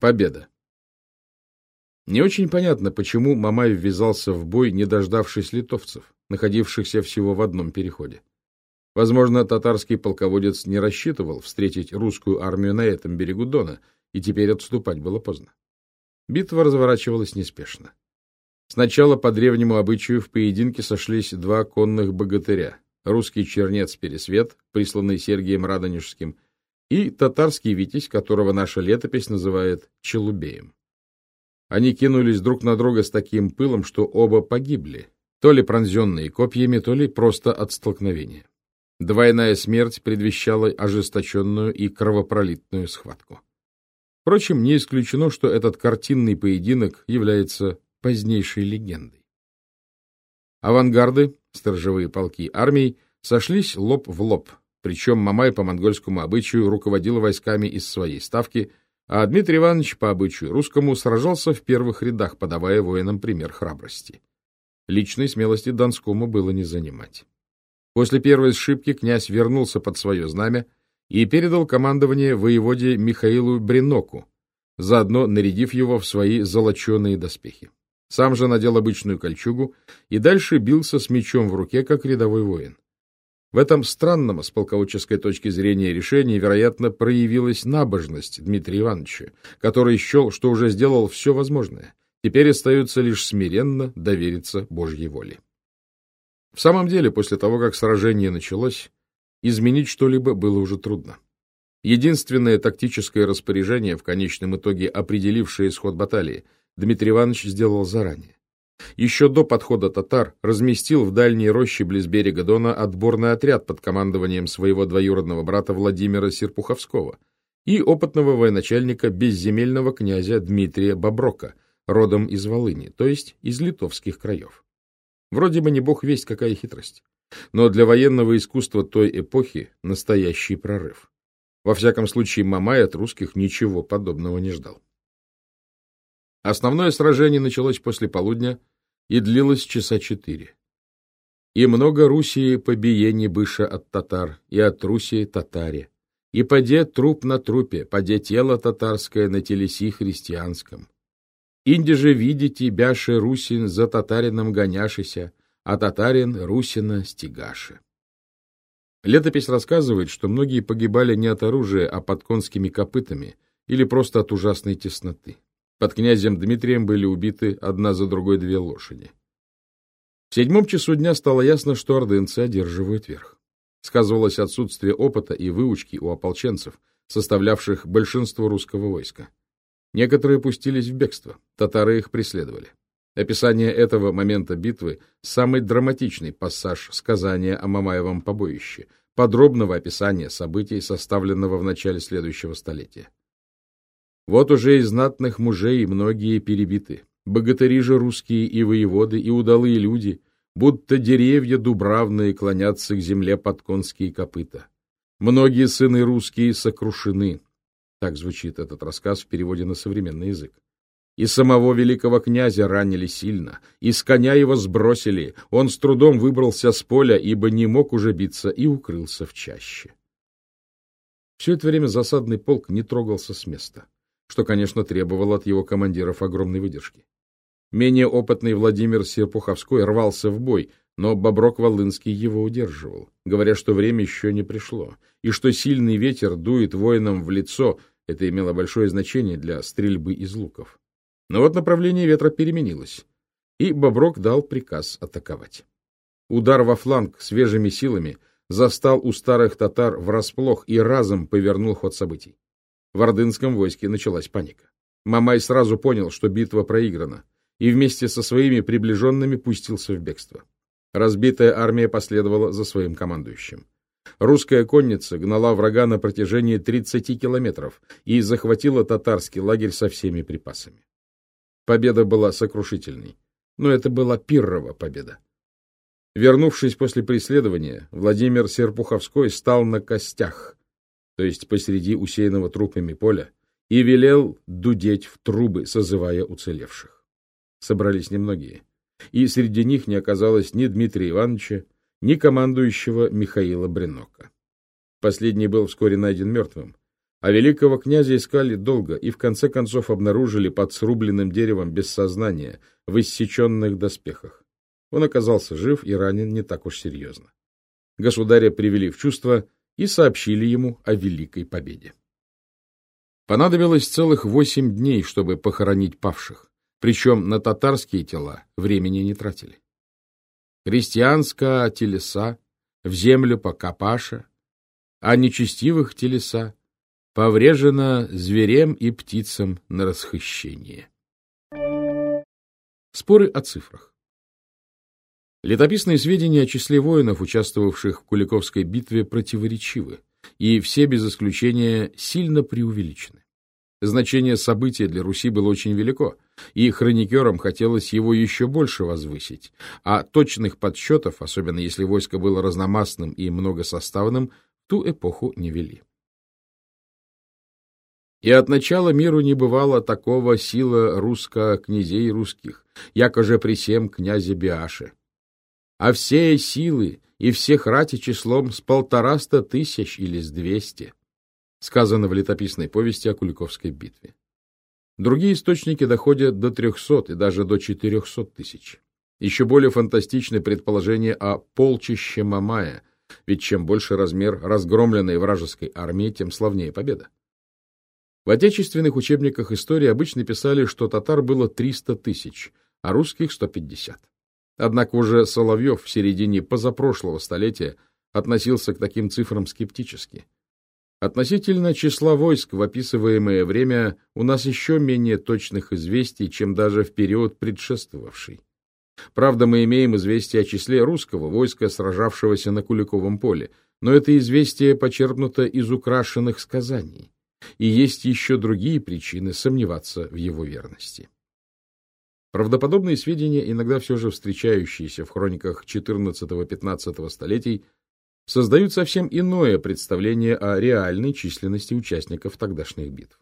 Победа. Не очень понятно, почему Мамай ввязался в бой, не дождавшись литовцев, находившихся всего в одном переходе. Возможно, татарский полководец не рассчитывал встретить русскую армию на этом берегу Дона, и теперь отступать было поздно. Битва разворачивалась неспешно. Сначала по древнему обычаю в поединке сошлись два конных богатыря — русский чернец Пересвет, присланный Сергием Радонежским, и татарский витязь, которого наша летопись называет Челубеем. Они кинулись друг на друга с таким пылом, что оба погибли, то ли пронзенные копьями, то ли просто от столкновения. Двойная смерть предвещала ожесточенную и кровопролитную схватку. Впрочем, не исключено, что этот картинный поединок является позднейшей легендой. Авангарды, сторожевые полки армий, сошлись лоб в лоб, причем Мамай по монгольскому обычаю руководил войсками из своей ставки, а Дмитрий Иванович по обычаю русскому сражался в первых рядах, подавая воинам пример храбрости. Личной смелости Донскому было не занимать. После первой сшибки князь вернулся под свое знамя и передал командование воеводе Михаилу Бреноку, заодно нарядив его в свои золоченые доспехи. Сам же надел обычную кольчугу и дальше бился с мечом в руке, как рядовой воин. В этом странном, с полководческой точки зрения, решении, вероятно, проявилась набожность Дмитрия Ивановича, который счел, что уже сделал все возможное. Теперь остается лишь смиренно довериться Божьей воле. В самом деле, после того, как сражение началось, изменить что-либо было уже трудно. Единственное тактическое распоряжение, в конечном итоге определившее исход баталии, Дмитрий Иванович сделал заранее. Еще до подхода татар разместил в дальней роще близ берега Дона отборный отряд под командованием своего двоюродного брата Владимира Серпуховского и опытного военачальника безземельного князя Дмитрия Боброка, родом из Волыни, то есть из литовских краев. Вроде бы не бог весть какая хитрость, но для военного искусства той эпохи настоящий прорыв. Во всяком случае, Мамай от русских ничего подобного не ждал. Основное сражение началось после полудня и длилось часа четыре. И много Русии побиений быша от татар, и от Русии татаре. И поде труп на трупе, поде тело татарское на телеси христианском. Инде же видите, бяше Русин за татарином гоняшися, а татарин Русина стигаше. Летопись рассказывает, что многие погибали не от оружия, а под конскими копытами или просто от ужасной тесноты. Под князем Дмитрием были убиты одна за другой две лошади. В седьмом часу дня стало ясно, что ордынцы одерживают верх. Сказывалось отсутствие опыта и выучки у ополченцев, составлявших большинство русского войска. Некоторые пустились в бегство, татары их преследовали. Описание этого момента битвы – самый драматичный пассаж сказания о Мамаевом побоище, подробного описания событий, составленного в начале следующего столетия. Вот уже из знатных мужей многие перебиты. Богатыри же русские и воеводы, и удалые люди, будто деревья дубравные клонятся к земле под конские копыта. Многие сыны русские сокрушены. Так звучит этот рассказ в переводе на современный язык. И самого великого князя ранили сильно, и с коня его сбросили, он с трудом выбрался с поля, ибо не мог уже биться, и укрылся в чаще. Все это время засадный полк не трогался с места что, конечно, требовало от его командиров огромной выдержки. Менее опытный Владимир Серпуховской рвался в бой, но Боброк-Волынский его удерживал, говоря, что время еще не пришло, и что сильный ветер дует воинам в лицо, это имело большое значение для стрельбы из луков. Но вот направление ветра переменилось, и Боброк дал приказ атаковать. Удар во фланг свежими силами застал у старых татар врасплох и разом повернул ход событий. В ордынском войске началась паника. Мамай сразу понял, что битва проиграна, и вместе со своими приближенными пустился в бегство. Разбитая армия последовала за своим командующим. Русская конница гнала врага на протяжении 30 километров и захватила татарский лагерь со всеми припасами. Победа была сокрушительной, но это была пиррова победа. Вернувшись после преследования, Владимир Серпуховской стал на костях, то есть посреди усеянного трупами поля, и велел дудеть в трубы, созывая уцелевших. Собрались немногие, и среди них не оказалось ни Дмитрия Ивановича, ни командующего Михаила Бренока. Последний был вскоре найден мертвым, А великого князя искали долго и в конце концов обнаружили под срубленным деревом без сознания, в иссеченных доспехах. Он оказался жив и ранен не так уж серьезно. Государя привели в чувство и сообщили ему о великой победе. Понадобилось целых восемь дней, чтобы похоронить павших, причем на татарские тела времени не тратили. Христианская телеса в землю покопаша, а нечестивых телеса поврежено зверем и птицам на расхищение. Споры о цифрах. Летописные сведения о числе воинов, участвовавших в Куликовской битве, противоречивы, и все без исключения сильно преувеличены. Значение события для Руси было очень велико, и хроникерам хотелось его еще больше возвысить, а точных подсчетов, особенно если войско было разномастным и многосоставным, ту эпоху не вели. И от начала миру не бывало такого сила русско князей русских, яко же при всем князе Биаше. А все силы и всех рати числом с полтораста тысяч или с двести, сказано в летописной повести о Куликовской битве. Другие источники доходят до трехсот и даже до четырехсот тысяч. Еще более фантастичны предположения о полчище Мамая, ведь чем больше размер разгромленной вражеской армии, тем славнее победа. В отечественных учебниках истории обычно писали, что татар было 300 тысяч, а русских 150. Однако уже Соловьев в середине позапрошлого столетия относился к таким цифрам скептически. Относительно числа войск в описываемое время у нас еще менее точных известий, чем даже в период предшествовавший. Правда, мы имеем известие о числе русского войска, сражавшегося на Куликовом поле, но это известие почерпнуто из украшенных сказаний и есть еще другие причины сомневаться в его верности. Правдоподобные сведения, иногда все же встречающиеся в хрониках XIV-XV столетий, создают совсем иное представление о реальной численности участников тогдашних битв.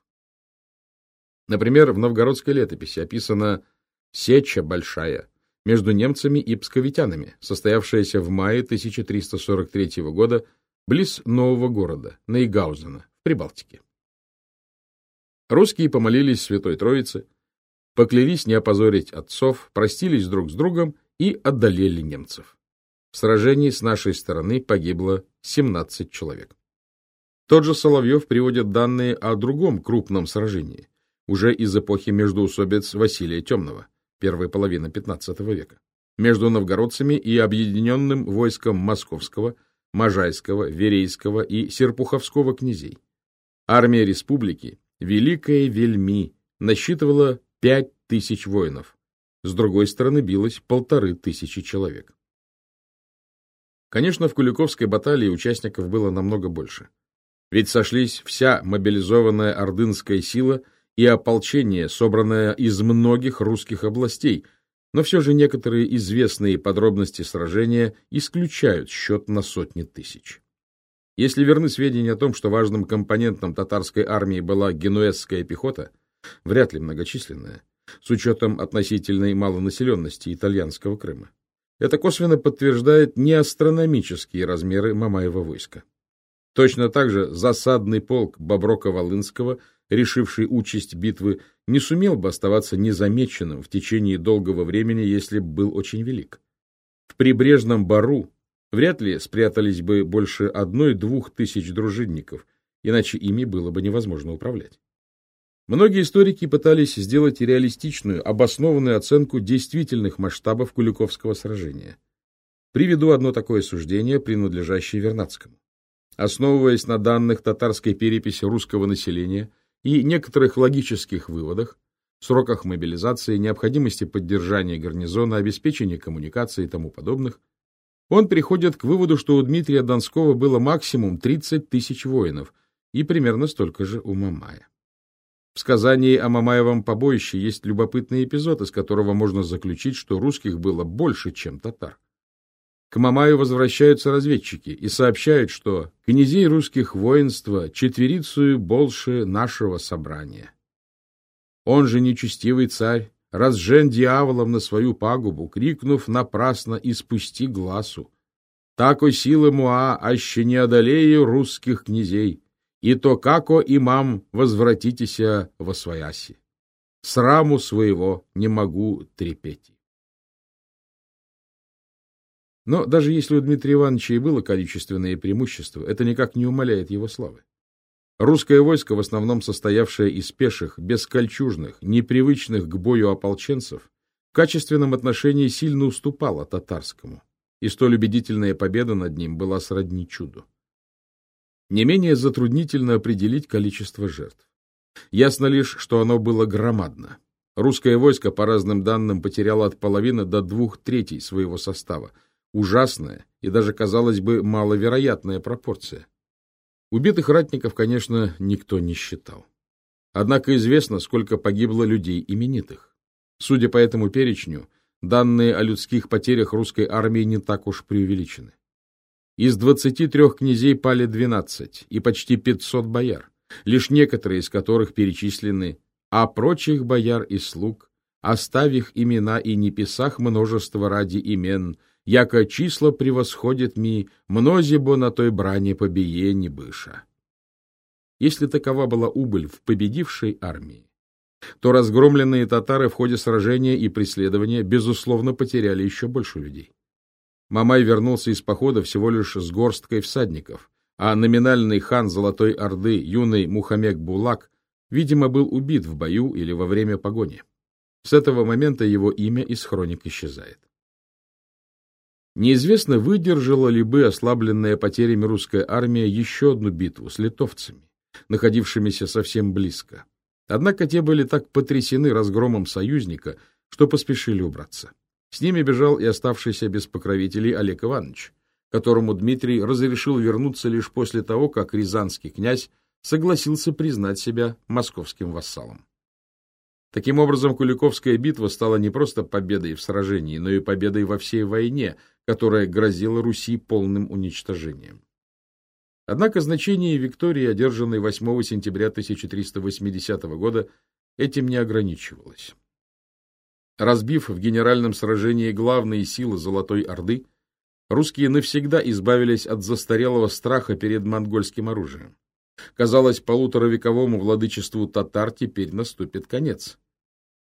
Например, в новгородской летописи описана «Сеча большая» между немцами и псковитянами, состоявшаяся в мае 1343 года близ нового города, Нейгаузена, в Прибалтике. Русские помолились Святой Троице, поклялись не опозорить отцов, простились друг с другом и отдалели немцев. В сражении с нашей стороны погибло 17 человек. Тот же Соловьев приводит данные о другом крупном сражении, уже из эпохи междоусобиц Василия Темного, первой половины XV века, между новгородцами и объединенным войском Московского, Можайского, Верейского и Серпуховского князей. Армия республики Великая Вельми насчитывала пять тысяч воинов. С другой стороны билось полторы тысячи человек. Конечно, в Куликовской баталии участников было намного больше. Ведь сошлись вся мобилизованная ордынская сила и ополчение, собранное из многих русских областей, но все же некоторые известные подробности сражения исключают счет на сотни тысяч. Если верны сведения о том, что важным компонентом татарской армии была генуэзская пехота, вряд ли многочисленная, с учетом относительной малонаселенности итальянского Крыма, это косвенно подтверждает неастрономические размеры Мамаева войска. Точно так же засадный полк Боброка-Волынского, решивший участь битвы, не сумел бы оставаться незамеченным в течение долгого времени, если бы был очень велик. В прибрежном Бару Вряд ли спрятались бы больше одной-двух тысяч дружинников, иначе ими было бы невозможно управлять. Многие историки пытались сделать реалистичную, обоснованную оценку действительных масштабов Куликовского сражения. Приведу одно такое суждение, принадлежащее Вернадскому. Основываясь на данных татарской переписи русского населения и некоторых логических выводах, сроках мобилизации, необходимости поддержания гарнизона, обеспечения коммуникации и тому подобных, он приходит к выводу, что у Дмитрия Донского было максимум 30 тысяч воинов и примерно столько же у Мамая. В сказании о Мамаевом побоище есть любопытный эпизод, из которого можно заключить, что русских было больше, чем татар. К Мамаю возвращаются разведчики и сообщают, что князей русских воинства четверицию больше нашего собрания. Он же нечестивый царь разжен дьяволом на свою пагубу, крикнув напрасно и спусти глазу. Такой силы Муа аще не одолею русских князей, и то како имам возвратитеся во свояси. Сраму своего не могу трепеть. Но даже если у Дмитрия Ивановича и было количественное преимущество, это никак не умаляет его славы. Русское войско, в основном состоявшее из пеших, бескольчужных, непривычных к бою ополченцев, в качественном отношении сильно уступало татарскому, и столь убедительная победа над ним была сродни чуду. Не менее затруднительно определить количество жертв. Ясно лишь, что оно было громадно. Русское войско, по разным данным, потеряло от половины до двух третей своего состава – ужасная и даже, казалось бы, маловероятная пропорция. Убитых ратников, конечно, никто не считал. Однако известно, сколько погибло людей именитых. Судя по этому перечню, данные о людских потерях русской армии не так уж преувеличены. Из 23 князей пали 12 и почти 500 бояр, лишь некоторые из которых перечислены, а прочих бояр и слуг, оставив имена и не писах множество ради имен, яко число превосходит ми, мнози бо на той брани побиени быша. Если такова была убыль в победившей армии, то разгромленные татары в ходе сражения и преследования, безусловно, потеряли еще больше людей. Мамай вернулся из похода всего лишь с горсткой всадников, а номинальный хан Золотой Орды, юный Мухаммед Булак, видимо, был убит в бою или во время погони. С этого момента его имя из хроник исчезает. Неизвестно, выдержала ли бы ослабленная потерями русская армия еще одну битву с литовцами, находившимися совсем близко. Однако те были так потрясены разгромом союзника, что поспешили убраться. С ними бежал и оставшийся без покровителей Олег Иванович, которому Дмитрий разрешил вернуться лишь после того, как рязанский князь согласился признать себя московским вассалом. Таким образом, Куликовская битва стала не просто победой в сражении, но и победой во всей войне, которая грозила Руси полным уничтожением. Однако значение Виктории, одержанной 8 сентября 1380 года, этим не ограничивалось. Разбив в генеральном сражении главные силы Золотой Орды, русские навсегда избавились от застарелого страха перед монгольским оружием. Казалось, полуторавековому владычеству татар теперь наступит конец.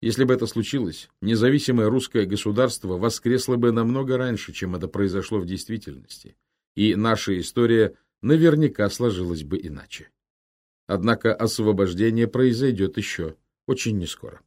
Если бы это случилось, независимое русское государство воскресло бы намного раньше, чем это произошло в действительности, и наша история наверняка сложилась бы иначе. Однако освобождение произойдет еще очень нескоро.